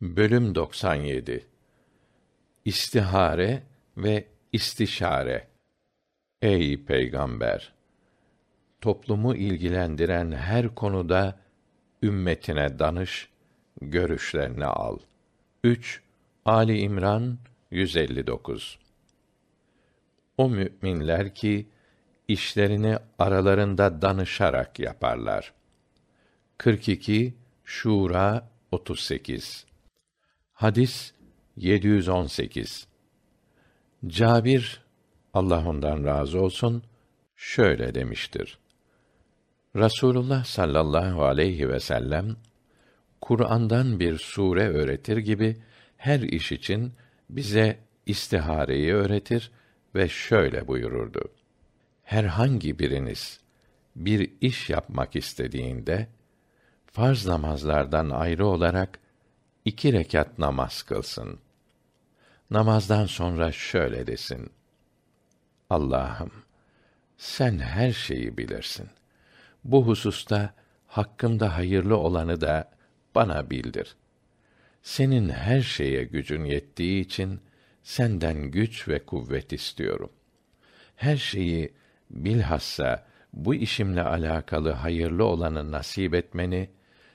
Bölüm 97 İstihare ve istişare. Ey peygamber! Toplumu ilgilendiren her konuda ümmetine danış görüşlerini al. 3 ali imran 159 o müminler ki işlerini aralarında danışarak yaparlar. 42 şura 38 hadis 718 cabir allah ondan razı olsun şöyle demiştir. Rasulullah sallallahu aleyhi vsellem kur'an'dan bir sure öğretir gibi her iş için bize istihareyi öğretir ve şöyle buyururdu. Herhangi biriniz bir iş yapmak istediğinde farz namazlardan ayrı olarak iki rekat namaz kılsın. Namazdan sonra şöyle desin. Allah'ım sen her şeyi bilirsin. Bu hususta hakkımda hayırlı olanı da bana bildir. Senin her şeye gücün yettiği için senden güç ve kuvvet istiyorum. Her şeyi bilhassa bu işimle alakalı hayırlı olanı nasip etmeni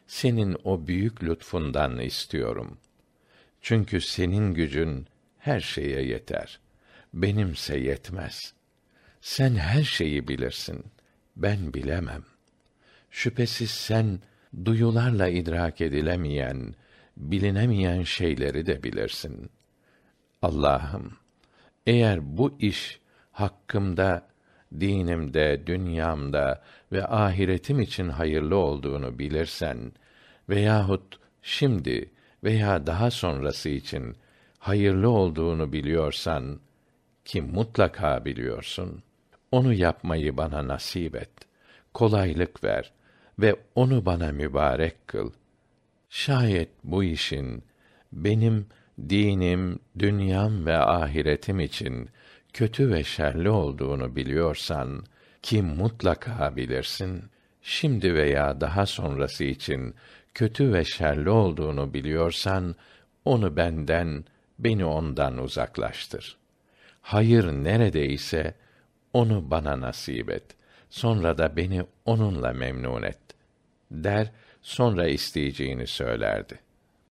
senin o büyük lütfundan istiyorum. Çünkü senin gücün her şeye yeter. Benimse yetmez. Sen her şeyi bilirsin. Ben bilemem. Şüphesiz sen duyularla idrak edilemeyen bilinemeyen şeyleri de bilirsin. Allah'ım eğer bu iş hakkımda dinimde dünyamda ve ahiretim için hayırlı olduğunu bilirsen veyahut şimdi veya daha sonrası için hayırlı olduğunu biliyorsan ki mutlaka biliyorsun onu yapmayı bana nasip et kolaylık ver ve onu bana mübarek kıl. Şayet bu işin benim dinim dünyam ve ahiretim için kötü ve şerli olduğunu biliyorsan ki mutlaka bilirsin şimdi veya daha sonrası için kötü ve şerli olduğunu biliyorsan onu benden beni ondan uzaklaştır. Hayır neredeyse onu bana nasip et. Sonra da beni onunla memnun et der sonra isteyeceğini söylerdi